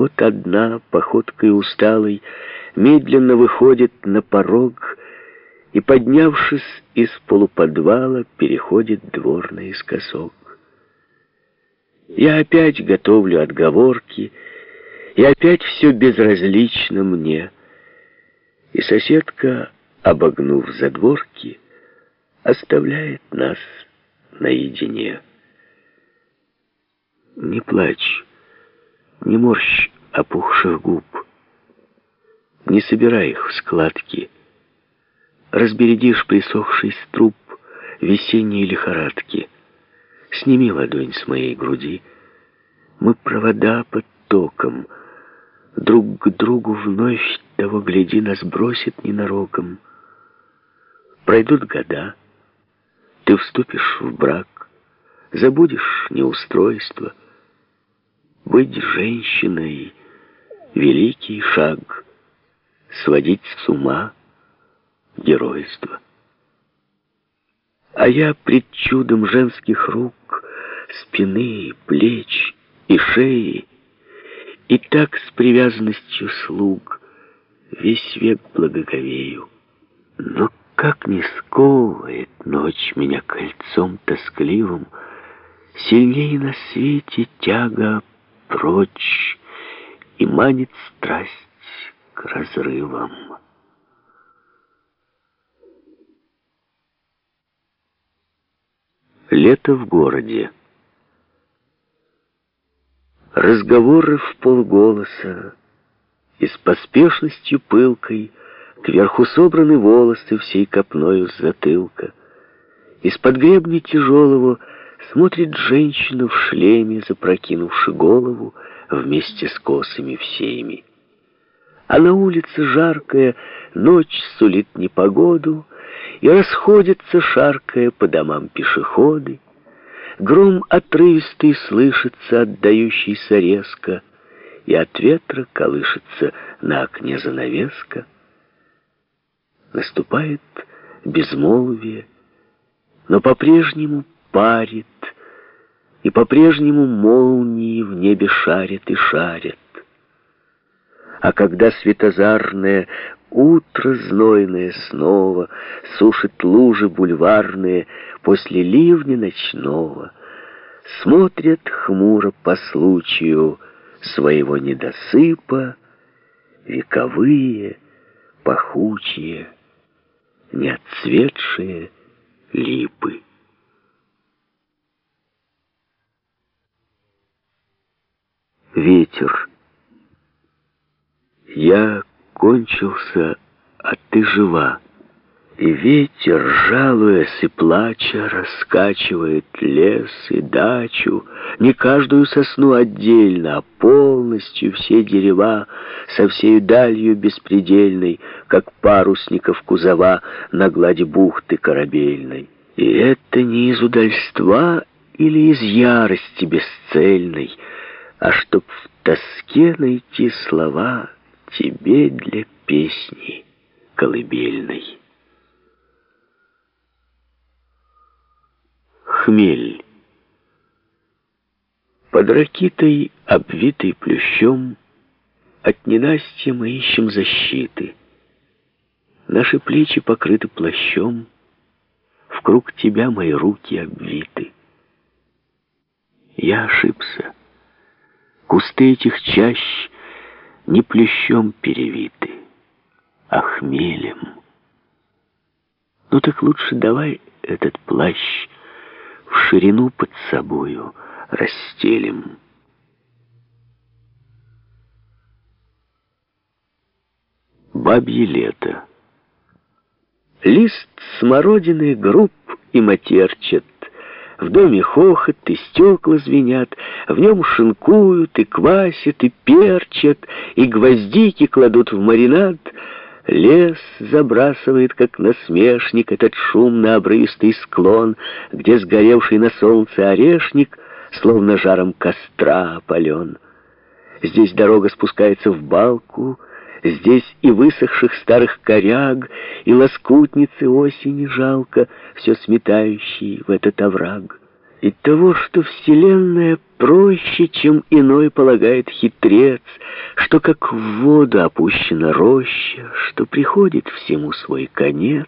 Вот одна, походкой усталой, медленно выходит на порог и, поднявшись из полуподвала, переходит двор наискосок. Я опять готовлю отговорки, и опять все безразлично мне. И соседка, обогнув задворки, оставляет нас наедине. Не плачь, не морщ опухших губ, не собирай их в складки. Разбередишь присохший струп весенней лихорадки. Сними ладонь с моей груди. Мы провода под током. Друг к другу вновь того гляди нас бросит ненароком. Пройдут года, ты вступишь в брак, забудешь неустройство. Быть женщиной — великий шаг, сводить с ума геройство. А я пред чудом женских рук, спины, плеч и шеи, и так с привязанностью слуг весь век благоговею. Но как не сковывает ночь меня кольцом тоскливым, Сильнее на свете тяга прочь И манит страсть к разрывам. Лето в городе. Разговоры в полголоса, и с поспешностью пылкой Кверху собраны волосы всей копною с затылка. Из-под гребня тяжелого смотрит женщина в шлеме, запрокинувши голову вместе с косами всеми. А на улице жаркая ночь сулит непогоду, и расходятся, шаркая по домам пешеходы. Гром отрывистый слышится, отдающийся резко, и от ветра колышется на окне занавеска. Наступает безмолвие, но по-прежнему парит, и по-прежнему молнии в небе шарят и шарят. А когда светозарное утро знойное снова Сушит лужи бульварные после ливня ночного, Смотрят хмуро по случаю своего недосыпа Вековые, пахучие, неотцветшие липы. Ветер я кончился, а ты жива. И ветер, жалуясь и плача, раскачивает лес и дачу, не каждую сосну отдельно, а полностью все дерева со всей далью беспредельной, как парусников кузова на глади бухты корабельной. И это не из удальства или из ярости бесцельной, а чтоб в тоске найти слова — тебе для песни колыбельной. Хмель. Под ракитой, обвитой плющом, От ненастья мы ищем защиты. Наши плечи покрыты плащом, В круг тебя мои руки обвиты. Я ошибся. Кусты этих чащ не плещом перевиты, а хмелем. Ну так лучше давай этот плащ в ширину под собою расстелим. Бабье лето. Лист смородины груб и матерчат, в доме хохот и стекла звенят, в нем шинкуют и квасят, и перчат, и гвоздики кладут в маринад. Лес забрасывает, как насмешник, этот шумно обрывистый склон, где сгоревший на солнце орешник, словно жаром костра опален. Здесь дорога спускается в балку, Здесь и высохших старых коряг, и лоскутницы осени жалко, все сметающие в этот овраг. и того, что Вселенная проще, чем иной полагает хитрец, что как в воду опущена роща, что приходит всему свой конец,